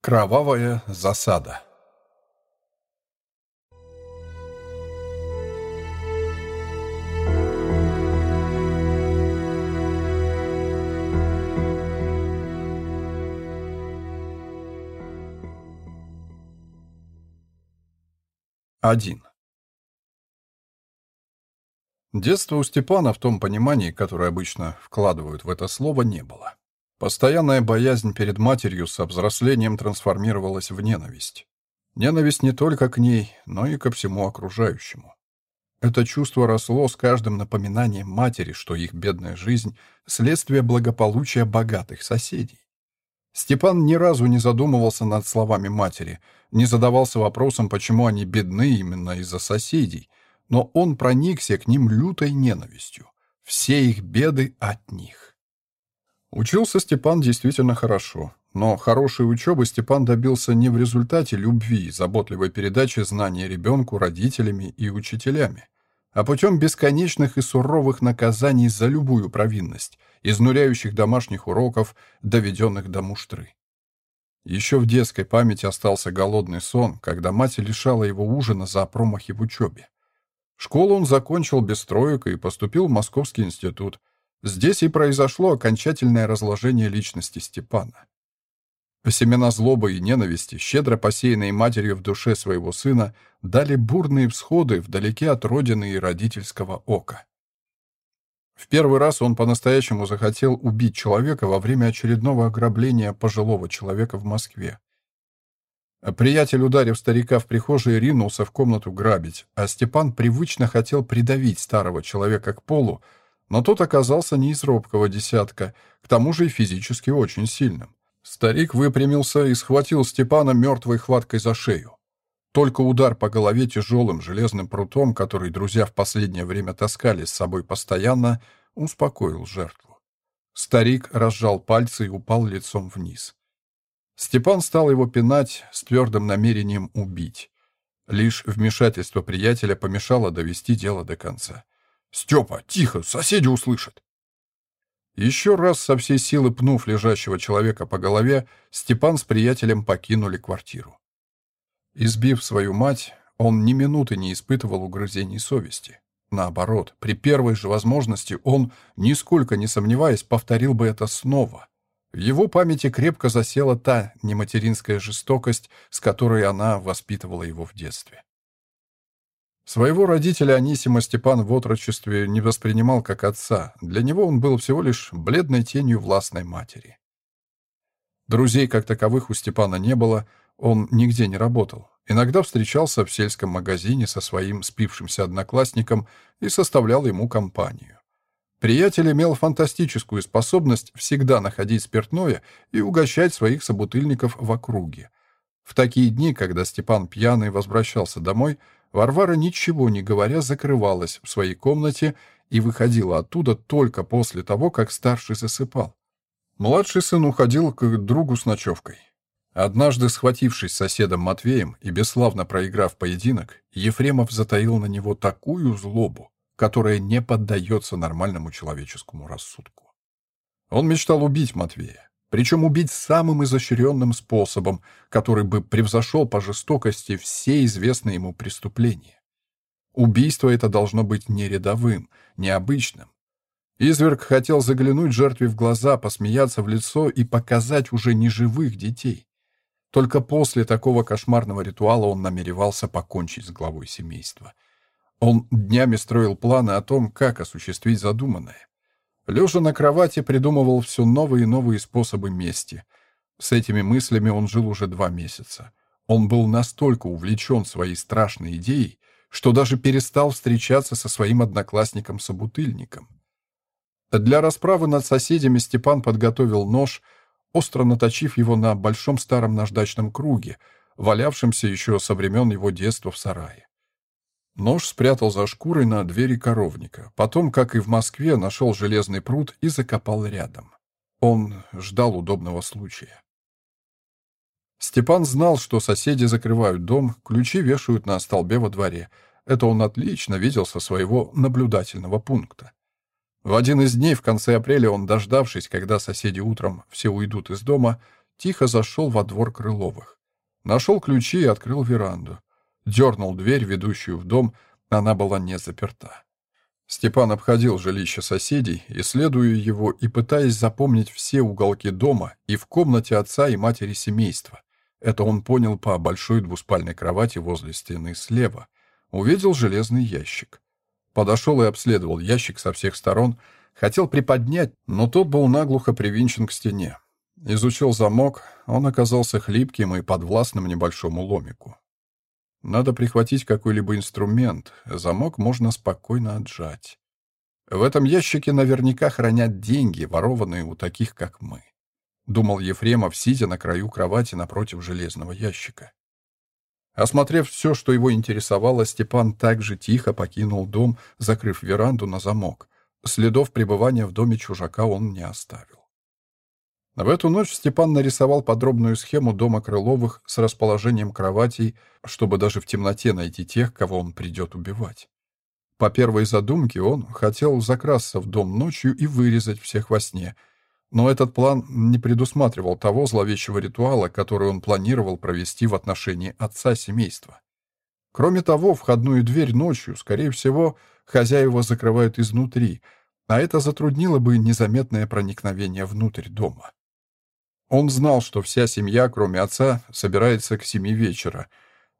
Кровавая засада Один. Детства у Степана в том понимании, которое обычно вкладывают в это слово, не было. Постоянная боязнь перед матерью со взрослением трансформировалась в ненависть. Ненависть не только к ней, но и ко всему окружающему. Это чувство росло с каждым напоминанием матери, что их бедная жизнь — следствие благополучия богатых соседей. Степан ни разу не задумывался над словами матери, не задавался вопросом, почему они бедны именно из-за соседей, но он проникся к ним лютой ненавистью. Все их беды от них. Учился Степан действительно хорошо, но хорошей учебы Степан добился не в результате любви и заботливой передачи знаний ребенку родителями и учителями, а путем бесконечных и суровых наказаний за любую провинность, изнуряющих домашних уроков, доведенных до муштры. Еще в детской памяти остался голодный сон, когда мать лишала его ужина за промахи в учебе. Школу он закончил без троек и поступил в Московский институт. Здесь и произошло окончательное разложение личности Степана. Семена злобы и ненависти, щедро посеянные матерью в душе своего сына, дали бурные всходы вдалеке от родины и родительского ока. В первый раз он по-настоящему захотел убить человека во время очередного ограбления пожилого человека в Москве. Приятель, ударив старика в прихожей, ринулся в комнату грабить, а Степан привычно хотел придавить старого человека к полу, но тот оказался не из робкого десятка, к тому же и физически очень сильным. Старик выпрямился и схватил Степана мертвой хваткой за шею. Только удар по голове тяжелым железным прутом, который друзья в последнее время таскали с собой постоянно, успокоил жертву. Старик разжал пальцы и упал лицом вниз. Степан стал его пинать с твердым намерением убить. Лишь вмешательство приятеля помешало довести дело до конца. «Степа, тихо, соседи услышат!» Еще раз со всей силы пнув лежащего человека по голове, Степан с приятелем покинули квартиру. Избив свою мать, он ни минуты не испытывал угрызений совести. Наоборот, при первой же возможности он, нисколько не сомневаясь, повторил бы это снова. В его памяти крепко засела та нематеринская жестокость, с которой она воспитывала его в детстве. Своего родителя Анисима Степан в отрочестве не воспринимал как отца, для него он был всего лишь бледной тенью властной матери. Друзей как таковых у Степана не было, он нигде не работал. Иногда встречался в сельском магазине со своим спившимся одноклассником и составлял ему компанию. Приятель имел фантастическую способность всегда находить спиртное и угощать своих собутыльников в округе. В такие дни, когда Степан пьяный возвращался домой, Варвара, ничего не говоря, закрывалась в своей комнате и выходила оттуда только после того, как старший засыпал. Младший сын уходил к другу с ночевкой. Однажды, схватившись с соседом Матвеем и бесславно проиграв поединок, Ефремов затаил на него такую злобу, которая не поддается нормальному человеческому рассудку. Он мечтал убить Матвея, причем убить самым изощренным способом, который бы превзошел по жестокости все известные ему преступления. Убийство это должно быть не рядовым, необычным. Изверг хотел заглянуть жертве в глаза, посмеяться в лицо и показать уже неживых детей. Только после такого кошмарного ритуала он намеревался покончить с главой семейства. Он днями строил планы о том, как осуществить задуманное. Лежа на кровати, придумывал все новые и новые способы мести. С этими мыслями он жил уже два месяца. Он был настолько увлечен своей страшной идеей, что даже перестал встречаться со своим одноклассником-собутыльником. Для расправы над соседями Степан подготовил нож — остро наточив его на большом старом наждачном круге, валявшемся еще со времен его детства в сарае. Нож спрятал за шкурой на двери коровника. Потом, как и в Москве, нашел железный пруд и закопал рядом. Он ждал удобного случая. Степан знал, что соседи закрывают дом, ключи вешают на столбе во дворе. Это он отлично видел со своего наблюдательного пункта. В один из дней в конце апреля он, дождавшись, когда соседи утром все уйдут из дома, тихо зашел во двор Крыловых. Нашел ключи и открыл веранду. Дернул дверь, ведущую в дом, она была не заперта. Степан обходил жилище соседей, исследуя его и пытаясь запомнить все уголки дома и в комнате отца и матери семейства. Это он понял по большой двуспальной кровати возле стены слева. Увидел железный ящик. Подошел и обследовал ящик со всех сторон, хотел приподнять, но тот был наглухо привинчен к стене. Изучил замок, он оказался хлипким и подвластным небольшому ломику. Надо прихватить какой-либо инструмент, замок можно спокойно отжать. В этом ящике наверняка хранят деньги, ворованные у таких, как мы. Думал Ефремов, сидя на краю кровати напротив железного ящика. Осмотрев все, что его интересовало, Степан также тихо покинул дом, закрыв веранду на замок. Следов пребывания в доме чужака он не оставил. В эту ночь Степан нарисовал подробную схему дома Крыловых с расположением кроватей, чтобы даже в темноте найти тех, кого он придет убивать. По первой задумке он хотел закрасться в дом ночью и вырезать всех во сне, но этот план не предусматривал того зловещего ритуала, который он планировал провести в отношении отца семейства. Кроме того, входную дверь ночью, скорее всего, хозяева закрывают изнутри, а это затруднило бы незаметное проникновение внутрь дома. Он знал, что вся семья, кроме отца, собирается к семи вечера.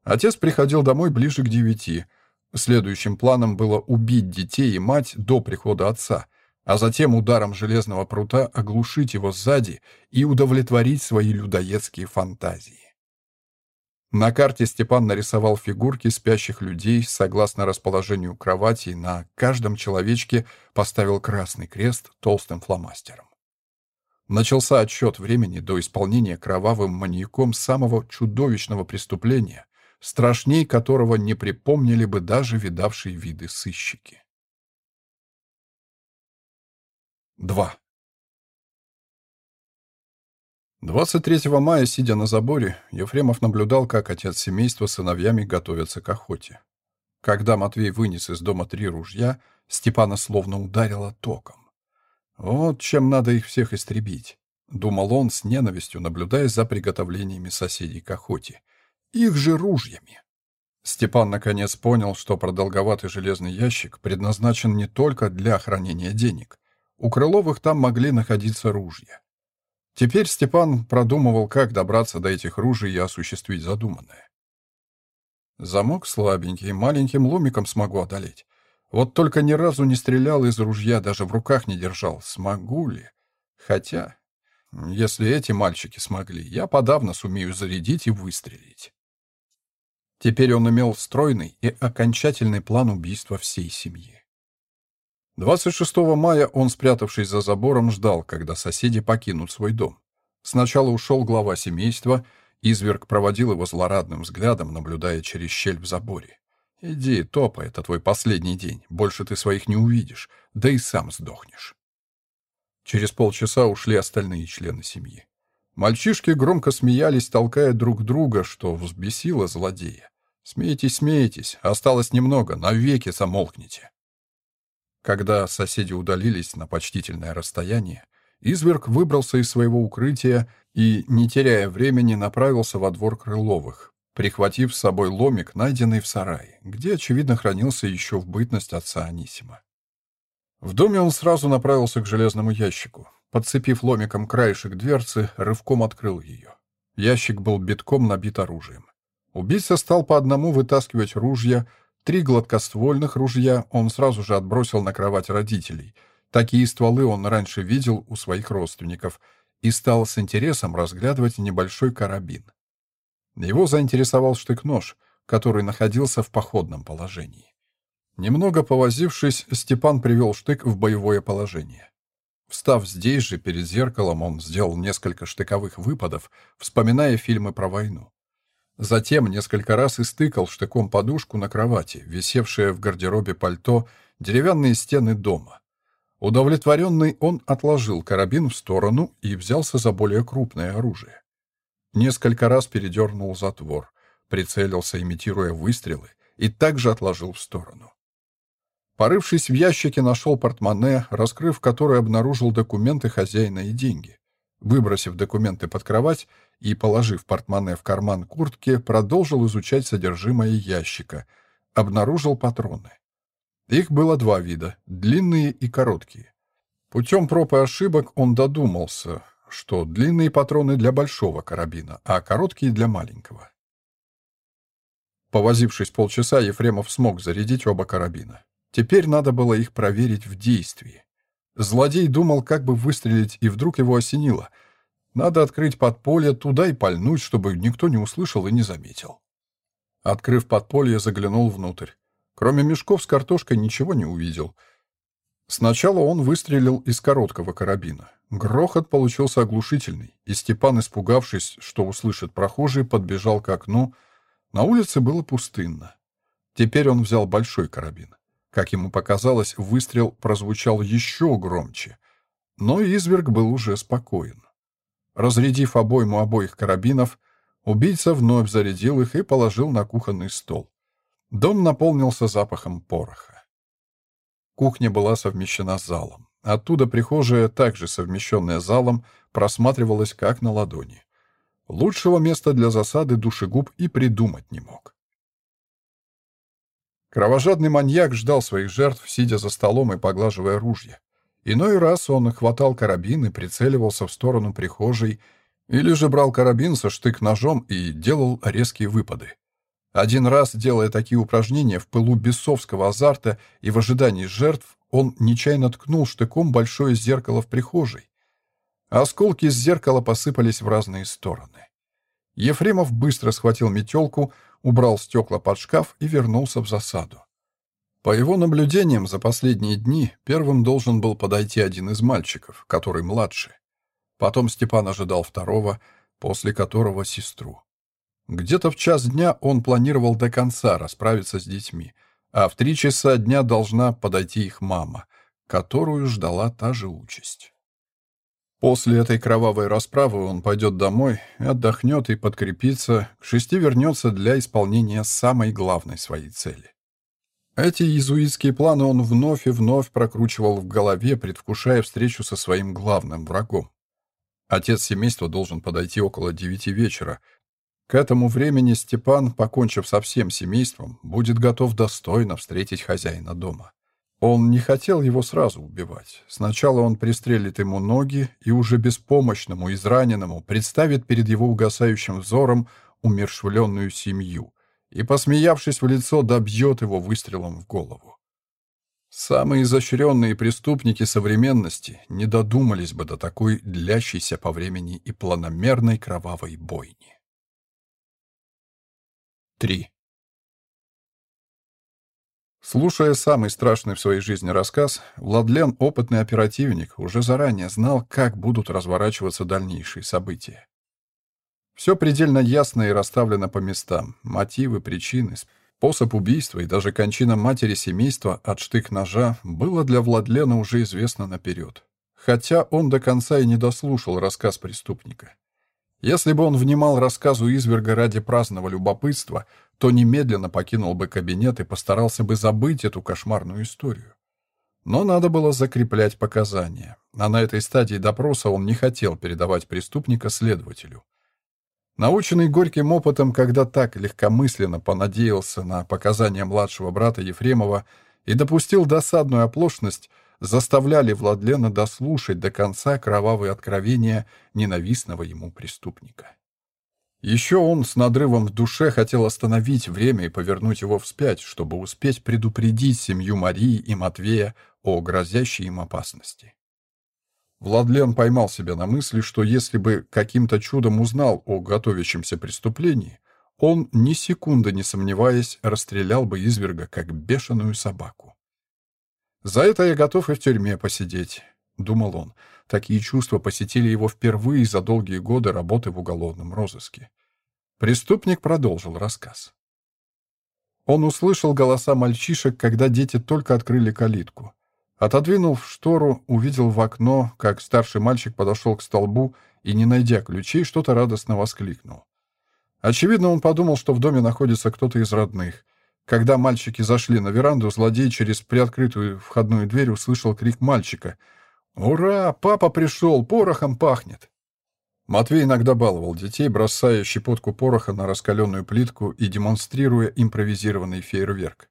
Отец приходил домой ближе к девяти. Следующим планом было убить детей и мать до прихода отца, а затем ударом железного прута оглушить его сзади и удовлетворить свои людоедские фантазии. На карте Степан нарисовал фигурки спящих людей согласно расположению кроватей, на каждом человечке поставил красный крест толстым фломастером. Начался отсчет времени до исполнения кровавым маньяком самого чудовищного преступления, страшней которого не припомнили бы даже видавшие виды сыщики. 2. 23 мая, сидя на заборе, Ефремов наблюдал, как отец семейства с сыновьями готовятся к охоте. Когда Матвей вынес из дома три ружья, Степана словно ударило током. Вот чем надо их всех истребить, думал он с ненавистью, наблюдая за приготовлениями соседей к охоте. Их же ружьями. Степан наконец понял, что продолговатый железный ящик предназначен не только для хранения денег. У Крыловых там могли находиться ружья. Теперь Степан продумывал, как добраться до этих ружей и осуществить задуманное. Замок слабенький, маленьким ломиком смогу одолеть. Вот только ни разу не стрелял из ружья, даже в руках не держал. Смогу ли? Хотя, если эти мальчики смогли, я подавно сумею зарядить и выстрелить. Теперь он имел стройный и окончательный план убийства всей семьи. 26 мая он, спрятавшись за забором, ждал, когда соседи покинут свой дом. Сначала ушел глава семейства, изверг проводил его злорадным взглядом, наблюдая через щель в заборе. Иди, топай, это твой последний день. Больше ты своих не увидишь, да и сам сдохнешь. Через полчаса ушли остальные члены семьи. Мальчишки громко смеялись, толкая друг друга, что взбесило злодея. Смейтесь, смейтесь, осталось немного, навеки замолкните. Когда соседи удалились на почтительное расстояние, изверг выбрался из своего укрытия и, не теряя времени, направился во двор Крыловых, прихватив с собой ломик, найденный в сарае, где, очевидно, хранился еще в бытность отца Анисима. В доме он сразу направился к железному ящику. Подцепив ломиком краешек дверцы, рывком открыл ее. Ящик был битком набит оружием. Убийца стал по одному вытаскивать ружья. Три гладкоствольных ружья он сразу же отбросил на кровать родителей. Такие стволы он раньше видел у своих родственников и стал с интересом разглядывать небольшой карабин. Его заинтересовал штык-нож, который находился в походном положении. Немного повозившись, Степан привел штык в боевое положение. Встав здесь же, перед зеркалом, он сделал несколько штыковых выпадов, вспоминая фильмы про войну. Затем несколько раз истыкал штыком подушку на кровати, висевшее в гардеробе пальто, деревянные стены дома. Удовлетворенный, он отложил карабин в сторону и взялся за более крупное оружие. Несколько раз передернул затвор, прицелился, имитируя выстрелы, и также отложил в сторону. Порывшись в ящике, нашел портмоне, раскрыв который обнаружил документы хозяина и деньги. Выбросив документы под кровать и положив портмоне в карман куртки, продолжил изучать содержимое ящика. Обнаружил патроны. Их было два вида — длинные и короткие. Путем проб и ошибок он додумался, что длинные патроны для большого карабина, а короткие для маленького. Повозившись полчаса, Ефремов смог зарядить оба карабина. Теперь надо было их проверить в действии. Злодей думал, как бы выстрелить, и вдруг его осенило. Надо открыть подполье, туда и пальнуть, чтобы никто не услышал и не заметил. Открыв подполье, заглянул внутрь. Кроме мешков с картошкой ничего не увидел. Сначала он выстрелил из короткого карабина. Грохот получился оглушительный, и Степан, испугавшись, что услышит прохожий, подбежал к окну. На улице было пустынно. Теперь он взял большой карабин. Как ему показалось, выстрел прозвучал еще громче. Но изверг был уже спокоен. Разрядив обойму обоих карабинов, убийца вновь зарядил их и положил на кухонный стол. Дом наполнился запахом пороха. Кухня была совмещена с залом. Оттуда прихожая, также совмещенная с залом, просматривалась как на ладони. Лучшего места для засады душегуб и придумать не мог. Кровожадный маньяк ждал своих жертв, сидя за столом и поглаживая ружья. Иной раз он хватал карабин и прицеливался в сторону прихожей, или же брал карабин со штык-ножом и делал резкие выпады. Один раз, делая такие упражнения в пылу бесовского азарта и в ожидании жертв, он нечаянно ткнул штыком большое зеркало в прихожей. Осколки из зеркала посыпались в разные стороны. Ефремов быстро схватил метелку, убрал стекла под шкаф и вернулся в засаду. По его наблюдениям за последние дни первым должен был подойти один из мальчиков, который младше. Потом Степан ожидал второго, после которого сестру. Где-то в час дня он планировал до конца расправиться с детьми, а в три часа дня должна подойти их мама, которую ждала та же участь. После этой кровавой расправы он пойдет домой, отдохнет и подкрепится, к шести вернется для исполнения самой главной своей цели. Эти иезуитские планы он вновь и вновь прокручивал в голове, предвкушая встречу со своим главным врагом. Отец семейства должен подойти около девяти вечера. К этому времени Степан, покончив со всем семейством, будет готов достойно встретить хозяина дома. Он не хотел его сразу убивать. Сначала он пристрелит ему ноги и уже беспомощному, израненному представит перед его угасающим взором умершвленную семью и, посмеявшись в лицо, добьет его выстрелом в голову. Самые изощренные преступники современности не додумались бы до такой длящейся по времени и планомерной кровавой бойни. 3. Слушая самый страшный в своей жизни рассказ, Владлен, опытный оперативник, уже заранее знал, как будут разворачиваться дальнейшие события. Все предельно ясно и расставлено по местам. Мотивы, причины, способ убийства и даже кончина матери семейства от штык-ножа было для Владлена уже известно наперед. Хотя он до конца и не дослушал рассказ преступника. Если бы он внимал рассказу изверга ради праздного любопытства, то немедленно покинул бы кабинет и постарался бы забыть эту кошмарную историю. Но надо было закреплять показания, а на этой стадии допроса он не хотел передавать преступника следователю. Наученный горьким опытом, когда так легкомысленно понадеялся на показания младшего брата Ефремова и допустил досадную оплошность, заставляли Владлена дослушать до конца кровавые откровения ненавистного ему преступника. Еще он с надрывом в душе хотел остановить время и повернуть его вспять, чтобы успеть предупредить семью Марии и Матвея о грозящей им опасности. Владлен поймал себя на мысли, что если бы каким-то чудом узнал о готовящемся преступлении, он, ни секунды не сомневаясь, расстрелял бы изверга, как бешеную собаку. «За это я готов и в тюрьме посидеть», — думал он. Такие чувства посетили его впервые за долгие годы работы в уголовном розыске. Преступник продолжил рассказ. Он услышал голоса мальчишек, когда дети только открыли калитку. Отодвинув штору, увидел в окно, как старший мальчик подошел к столбу и, не найдя ключей, что-то радостно воскликнул. Очевидно, он подумал, что в доме находится кто-то из родных — когда мальчики зашли на веранду, злодей через приоткрытую входную дверь услышал крик мальчика. «Ура! Папа пришел! Порохом пахнет!» Матвей иногда баловал детей, бросая щепотку пороха на раскаленную плитку и демонстрируя импровизированный фейерверк.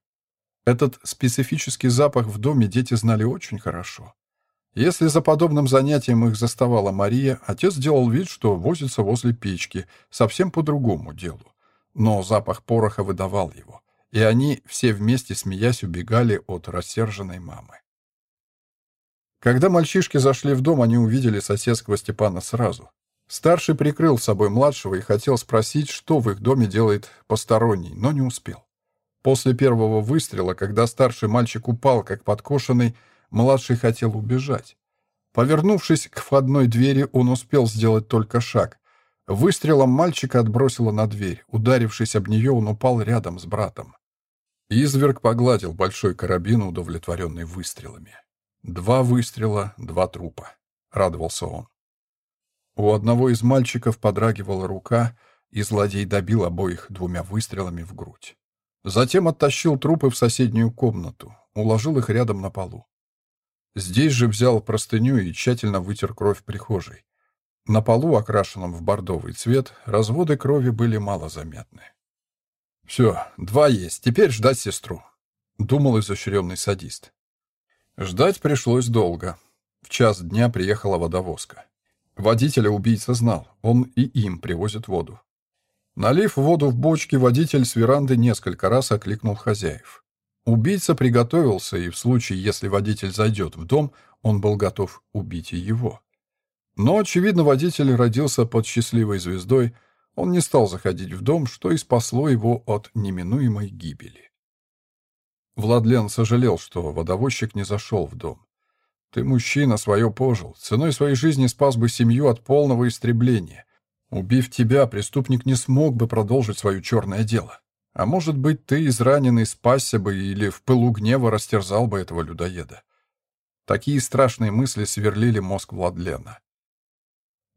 Этот специфический запах в доме дети знали очень хорошо. Если за подобным занятием их заставала Мария, отец делал вид, что возится возле печки, совсем по другому делу. Но запах пороха выдавал его, и они все вместе, смеясь, убегали от рассерженной мамы. Когда мальчишки зашли в дом, они увидели соседского Степана сразу. Старший прикрыл собой младшего и хотел спросить, что в их доме делает посторонний, но не успел. После первого выстрела, когда старший мальчик упал, как подкошенный, младший хотел убежать. Повернувшись к входной двери, он успел сделать только шаг. Выстрелом мальчика отбросило на дверь. Ударившись об нее, он упал рядом с братом. Изверг погладил большой карабин, удовлетворенный выстрелами. Два выстрела, два трупа. Радовался он. У одного из мальчиков подрагивала рука, и злодей добил обоих двумя выстрелами в грудь. Затем оттащил трупы в соседнюю комнату, уложил их рядом на полу. Здесь же взял простыню и тщательно вытер кровь прихожей. На полу, окрашенном в бордовый цвет, разводы крови были малозаметны. «Все, два есть, теперь ждать сестру», — думал изощренный садист. Ждать пришлось долго. В час дня приехала водовозка. Водителя убийца знал, он и им привозит воду. Налив воду в бочки, водитель с веранды несколько раз окликнул хозяев. Убийца приготовился, и в случае, если водитель зайдет в дом, он был готов убить и его. Но, очевидно, водитель родился под счастливой звездой, он не стал заходить в дом, что и спасло его от неминуемой гибели. Владлен сожалел, что водовозчик не зашел в дом. Ты, мужчина, свое пожил. Ценой своей жизни спас бы семью от полного истребления. Убив тебя, преступник не смог бы продолжить свое черное дело. А может быть, ты, израненный, спасся бы или в пылу гнева растерзал бы этого людоеда. Такие страшные мысли сверлили мозг Владлена.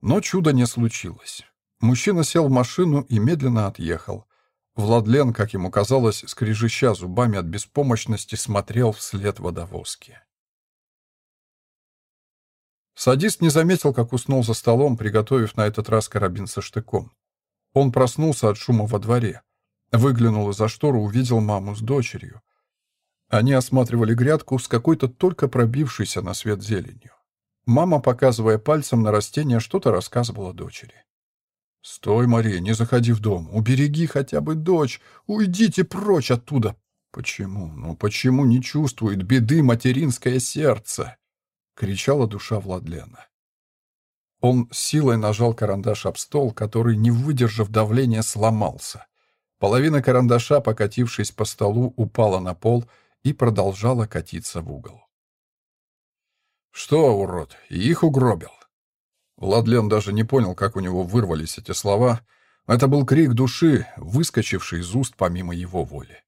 Но чуда не случилось. Мужчина сел в машину и медленно отъехал. Владлен, как ему казалось, скрежеща зубами от беспомощности, смотрел вслед водовозки. Садист не заметил, как уснул за столом, приготовив на этот раз карабин со штыком. Он проснулся от шума во дворе. Выглянул из-за штору, увидел маму с дочерью. Они осматривали грядку с какой-то только пробившейся на свет зеленью. Мама, показывая пальцем на растение, что-то рассказывала дочери. «Стой, Мария, не заходи в дом. Убереги хотя бы дочь. Уйдите прочь оттуда». «Почему? Ну почему не чувствует беды материнское сердце?» кричала душа Владлена. Он силой нажал карандаш об стол, который, не выдержав давления, сломался. Половина карандаша, покатившись по столу, упала на пол и продолжала катиться в угол. «Что, урод, их угробил?» Владлен даже не понял, как у него вырвались эти слова. Это был крик души, выскочивший из уст помимо его воли.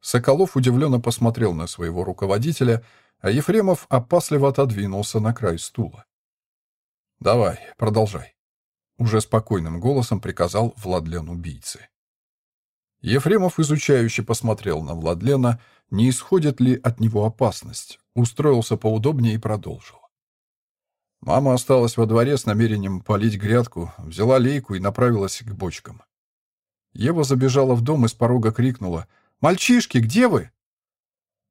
Соколов удивленно посмотрел на своего руководителя, а Ефремов опасливо отодвинулся на край стула. «Давай, продолжай», — уже спокойным голосом приказал Владлен убийцы. Ефремов изучающе посмотрел на Владлена, не исходит ли от него опасность, устроился поудобнее и продолжил. Мама осталась во дворе с намерением полить грядку, взяла лейку и направилась к бочкам. Ева забежала в дом и с порога крикнула «Мальчишки, где вы?»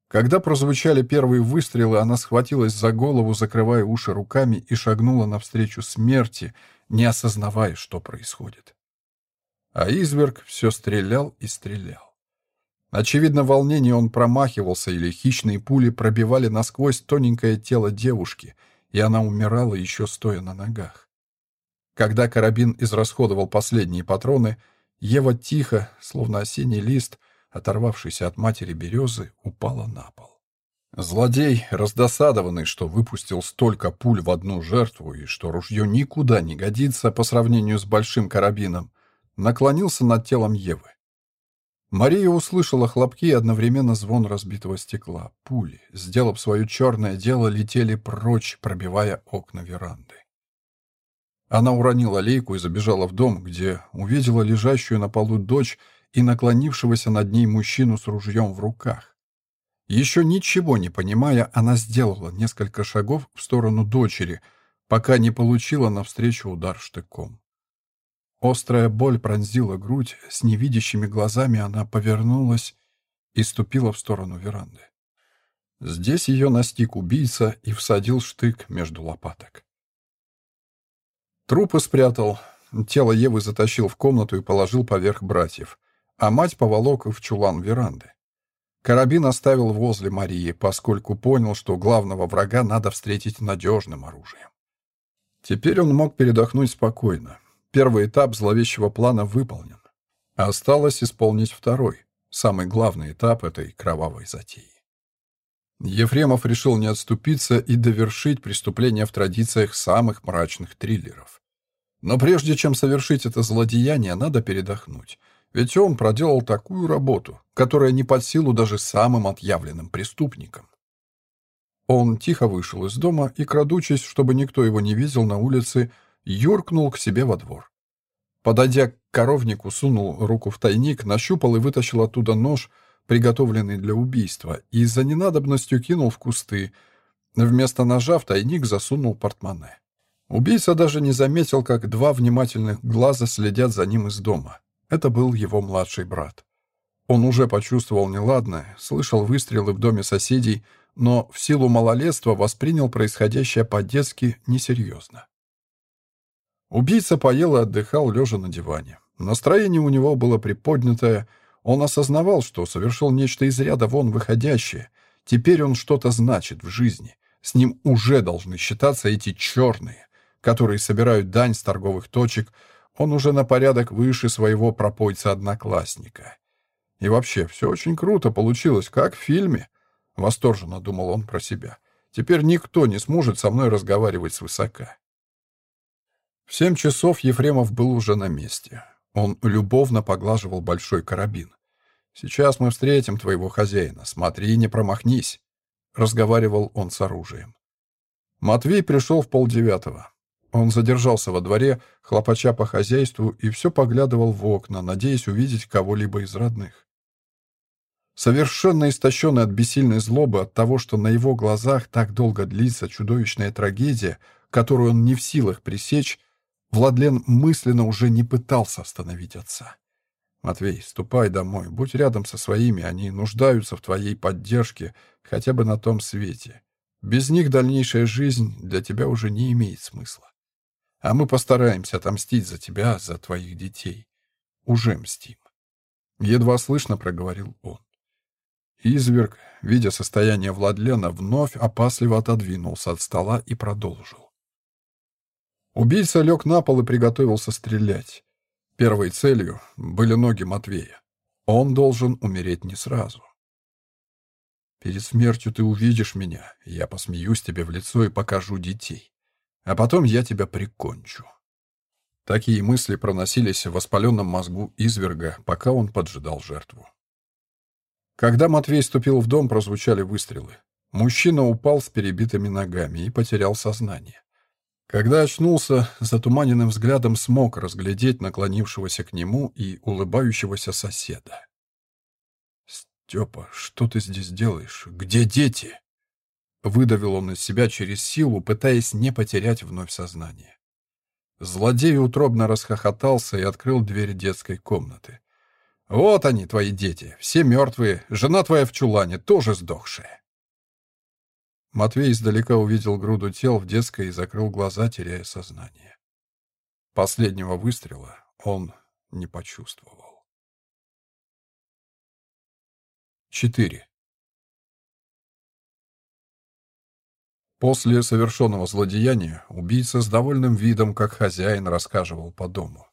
Когда прозвучали первые выстрелы, она схватилась за голову, закрывая уши руками, и шагнула навстречу смерти, не осознавая, что происходит. А изверг все стрелял и стрелял. Очевидно, в волнении он промахивался, или хищные пули пробивали насквозь тоненькое тело девушки, и она умирала еще стоя на ногах. Когда карабин израсходовал последние патроны, Ева тихо, словно осенний лист, оторвавшийся от матери березы, упала на пол. Злодей, раздосадованный, что выпустил столько пуль в одну жертву и что ружье никуда не годится по сравнению с большим карабином, наклонился над телом Евы. Мария услышала хлопки и одновременно звон разбитого стекла. Пули, сделав свое черное дело, летели прочь, пробивая окна веранды. Она уронила лейку и забежала в дом, где увидела лежащую на полу дочь и наклонившегося над ней мужчину с ружьем в руках. Еще ничего не понимая, она сделала несколько шагов в сторону дочери, пока не получила навстречу удар штыком. Острая боль пронзила грудь, с невидящими глазами она повернулась и ступила в сторону веранды. Здесь ее настиг убийца и всадил штык между лопаток. Трупы спрятал, тело Евы затащил в комнату и положил поверх братьев, а мать поволок в чулан веранды. Карабин оставил возле Марии, поскольку понял, что главного врага надо встретить надежным оружием. Теперь он мог передохнуть спокойно. Первый этап зловещего плана выполнен. Осталось исполнить второй, самый главный этап этой кровавой затеи. Ефремов решил не отступиться и довершить преступление в традициях самых мрачных триллеров. Но прежде чем совершить это злодеяние, надо передохнуть. Ведь он проделал такую работу, которая не под силу даже самым отъявленным преступникам. Он тихо вышел из дома и, крадучись, чтобы никто его не видел на улице, юркнул к себе во двор. Подойдя к коровнику, сунул руку в тайник, нащупал и вытащил оттуда нож, приготовленный для убийства, и за ненадобностью кинул в кусты. Вместо ножа в тайник засунул портмоне. Убийца даже не заметил, как два внимательных глаза следят за ним из дома. Это был его младший брат. Он уже почувствовал неладное, слышал выстрелы в доме соседей, но в силу малолетства воспринял происходящее по-детски несерьезно. Убийца поел и отдыхал, лежа на диване. Настроение у него было приподнятое, он осознавал, что совершил нечто из ряда вон выходящее. Теперь он что-то значит в жизни. С ним уже должны считаться эти черные, которые собирают дань с торговых точек, он уже на порядок выше своего пропойца-одноклассника. И вообще, все очень круто получилось, как в фильме. Восторженно думал он про себя. Теперь никто не сможет со мной разговаривать свысока. В семь часов Ефремов был уже на месте. Он любовно поглаживал большой карабин. «Сейчас мы встретим твоего хозяина. Смотри, не промахнись», — разговаривал он с оружием. Матвей пришел в полдевятого. Он задержался во дворе, хлопача по хозяйству, и все поглядывал в окна, надеясь увидеть кого-либо из родных. Совершенно истощенный от бессильной злобы от того, что на его глазах так долго длится чудовищная трагедия, которую он не в силах пресечь, Владлен мысленно уже не пытался остановить отца. «Матвей, ступай домой, будь рядом со своими, они нуждаются в твоей поддержке хотя бы на том свете. Без них дальнейшая жизнь для тебя уже не имеет смысла. А мы постараемся отомстить за тебя, за твоих детей. Уже мстим. Едва слышно проговорил он. Изверг, видя состояние Владлена, вновь опасливо отодвинулся от стола и продолжил. Убийца лег на пол и приготовился стрелять. Первой целью были ноги Матвея. Он должен умереть не сразу. Перед смертью ты увидишь меня, я посмеюсь тебе в лицо и покажу детей а потом я тебя прикончу. Такие мысли проносились в воспаленном мозгу изверга, пока он поджидал жертву. Когда Матвей ступил в дом, прозвучали выстрелы. Мужчина упал с перебитыми ногами и потерял сознание. Когда очнулся, затуманенным взглядом смог разглядеть наклонившегося к нему и улыбающегося соседа. «Степа, что ты здесь делаешь? Где дети?» Выдавил он из себя через силу, пытаясь не потерять вновь сознание. Злодей утробно расхохотался и открыл дверь детской комнаты. «Вот они, твои дети, все мертвые, жена твоя в чулане, тоже сдохшая». Матвей издалека увидел груду тел в детской и закрыл глаза, теряя сознание. Последнего выстрела он не почувствовал. 4. После совершенного злодеяния убийца с довольным видом, как хозяин, рассказывал по дому.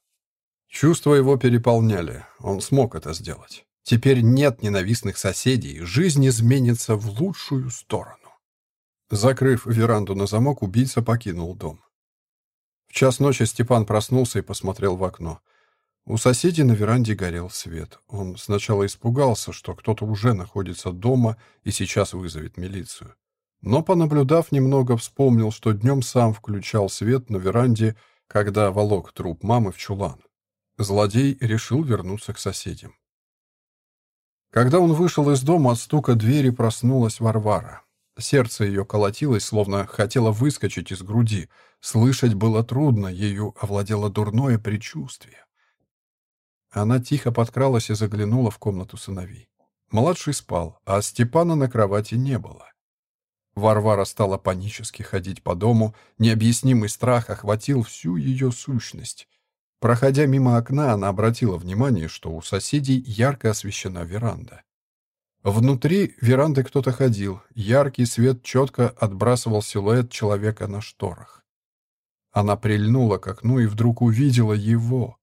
Чувства его переполняли, он смог это сделать. Теперь нет ненавистных соседей, жизнь изменится в лучшую сторону. Закрыв веранду на замок, убийца покинул дом. В час ночи Степан проснулся и посмотрел в окно. У соседей на веранде горел свет. Он сначала испугался, что кто-то уже находится дома и сейчас вызовет милицию. Но, понаблюдав немного, вспомнил, что днем сам включал свет на веранде, когда волок труп мамы в чулан. Злодей решил вернуться к соседям. Когда он вышел из дома, от стука двери проснулась Варвара. Сердце ее колотилось, словно хотело выскочить из груди. Слышать было трудно, ею овладело дурное предчувствие. Она тихо подкралась и заглянула в комнату сыновей. Младший спал, а Степана на кровати не было. Варвара стала панически ходить по дому, необъяснимый страх охватил всю ее сущность. Проходя мимо окна, она обратила внимание, что у соседей ярко освещена веранда. Внутри веранды кто-то ходил, яркий свет четко отбрасывал силуэт человека на шторах. Она прильнула к окну и вдруг увидела его.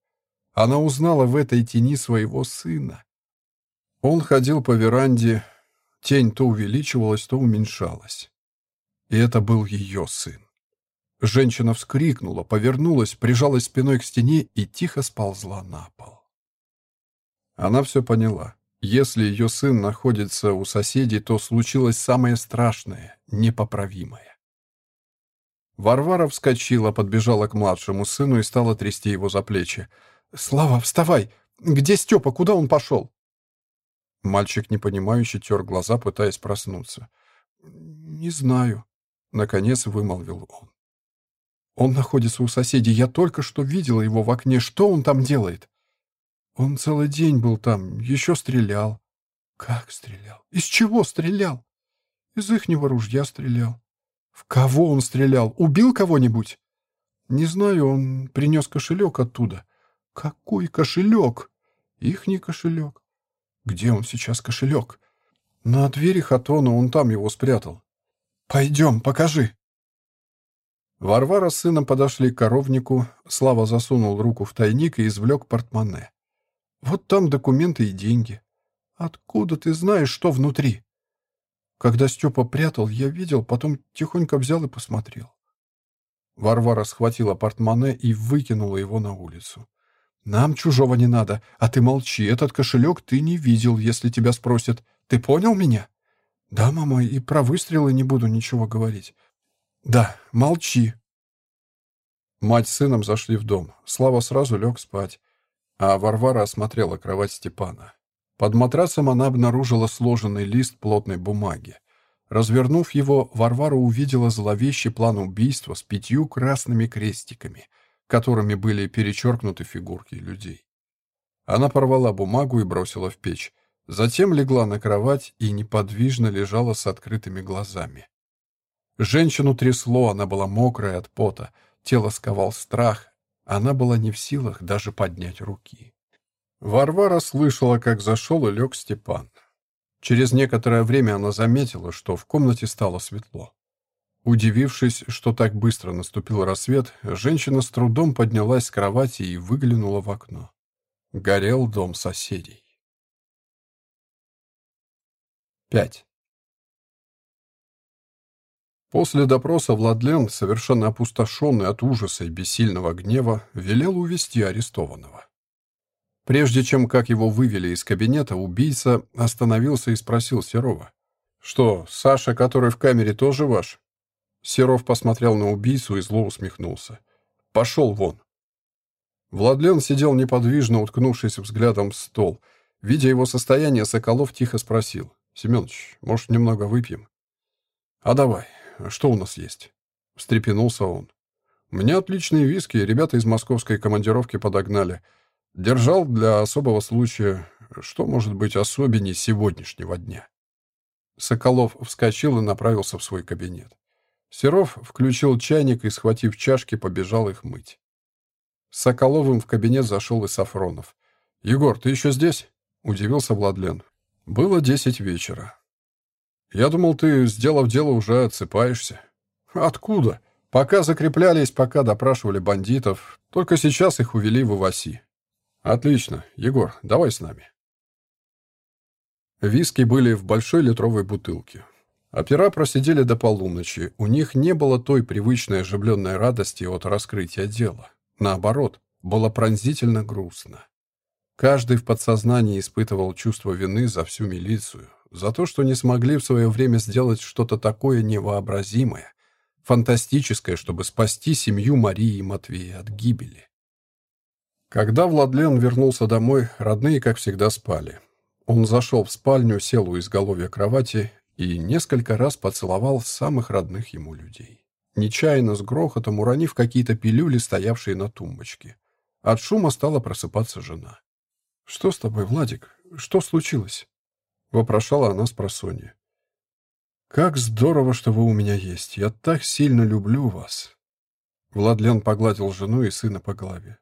Она узнала в этой тени своего сына. Он ходил по веранде, тень то увеличивалась, то уменьшалась. И это был ее сын. Женщина вскрикнула, повернулась, прижалась спиной к стене и тихо сползла на пол. Она все поняла. Если ее сын находится у соседей, то случилось самое страшное, непоправимое. Варвара вскочила, подбежала к младшему сыну и стала трясти его за плечи. «Слава, вставай! Где Степа? Куда он пошел?» Мальчик, непонимающе, тер глаза, пытаясь проснуться. «Не знаю», — наконец вымолвил он. «Он находится у соседей. Я только что видела его в окне. Что он там делает?» «Он целый день был там, еще стрелял». «Как стрелял? Из чего стрелял?» «Из ихнего ружья стрелял». «В кого он стрелял? Убил кого-нибудь?» «Не знаю, он принес кошелек оттуда». Какой кошелек? Ихний кошелек. Где он сейчас кошелек? На двери Хатона, он там его спрятал. Пойдем, покажи. Варвара с сыном подошли к коровнику. Слава засунул руку в тайник и извлек портмоне. Вот там документы и деньги. Откуда ты знаешь, что внутри? Когда Степа прятал, я видел, потом тихонько взял и посмотрел. Варвара схватила портмоне и выкинула его на улицу. «Нам чужого не надо, а ты молчи, этот кошелек ты не видел, если тебя спросят. Ты понял меня?» «Да, мама, и про выстрелы не буду ничего говорить». «Да, молчи». Мать с сыном зашли в дом. Слава сразу лег спать, а Варвара осмотрела кровать Степана. Под матрасом она обнаружила сложенный лист плотной бумаги. Развернув его, Варвара увидела зловещий план убийства с пятью красными крестиками — которыми были перечеркнуты фигурки людей. Она порвала бумагу и бросила в печь. Затем легла на кровать и неподвижно лежала с открытыми глазами. Женщину трясло, она была мокрая от пота, тело сковал страх, она была не в силах даже поднять руки. Варвара слышала, как зашел и лег Степан. Через некоторое время она заметила, что в комнате стало светло. Удивившись, что так быстро наступил рассвет, женщина с трудом поднялась с кровати и выглянула в окно. Горел дом соседей. 5. После допроса Владлен, совершенно опустошенный от ужаса и бессильного гнева, велел увести арестованного. Прежде чем как его вывели из кабинета, убийца остановился и спросил Серова. «Что, Саша, который в камере, тоже ваш?» Серов посмотрел на убийцу и зло усмехнулся. «Пошел вон!» Владлен сидел неподвижно, уткнувшись взглядом в стол. Видя его состояние, Соколов тихо спросил. «Семенович, может, немного выпьем?» «А давай. Что у нас есть?» Встрепенулся он. «У меня отличные виски, ребята из московской командировки подогнали. Держал для особого случая. Что может быть особенней сегодняшнего дня?» Соколов вскочил и направился в свой кабинет. Серов включил чайник и, схватив чашки, побежал их мыть. Соколовым в кабинет зашел и Сафронов. «Егор, ты еще здесь?» — удивился Владлен. «Было десять вечера». «Я думал, ты, сделав дело, уже отсыпаешься». «Откуда? Пока закреплялись, пока допрашивали бандитов. Только сейчас их увели в Иваси». «Отлично. Егор, давай с нами». Виски были в большой литровой бутылке. Опера просидели до полуночи. У них не было той привычной оживленной радости от раскрытия дела. Наоборот, было пронзительно грустно. Каждый в подсознании испытывал чувство вины за всю милицию, за то, что не смогли в свое время сделать что-то такое невообразимое, фантастическое, чтобы спасти семью Марии и Матвея от гибели. Когда Владлен вернулся домой, родные, как всегда, спали. Он зашел в спальню, сел у изголовья кровати и несколько раз поцеловал самых родных ему людей. Нечаянно с грохотом уронив какие-то пилюли, стоявшие на тумбочке. От шума стала просыпаться жена. «Что с тобой, Владик? Что случилось?» — вопрошала она с просонья. «Как здорово, что вы у меня есть. Я так сильно люблю вас». Владлен погладил жену и сына по голове.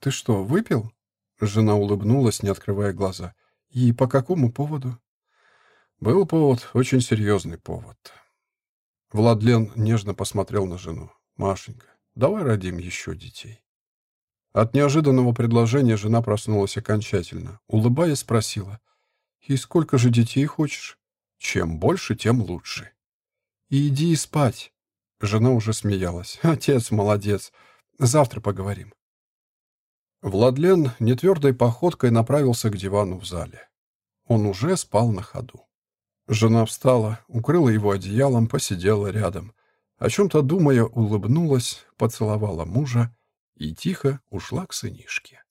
«Ты что, выпил?» Жена улыбнулась, не открывая глаза. «И по какому поводу?» «Был повод, очень серьезный повод». Владлен нежно посмотрел на жену. «Машенька, давай родим еще детей». От неожиданного предложения жена проснулась окончательно. Улыбаясь, спросила. «И сколько же детей хочешь?» «Чем больше, тем лучше». «И иди спать». Жена уже смеялась. «Отец молодец. Завтра поговорим». Владлен нетвердой походкой направился к дивану в зале. Он уже спал на ходу. Жена встала, укрыла его одеялом, посидела рядом. О чем-то думая, улыбнулась, поцеловала мужа и тихо ушла к сынишке.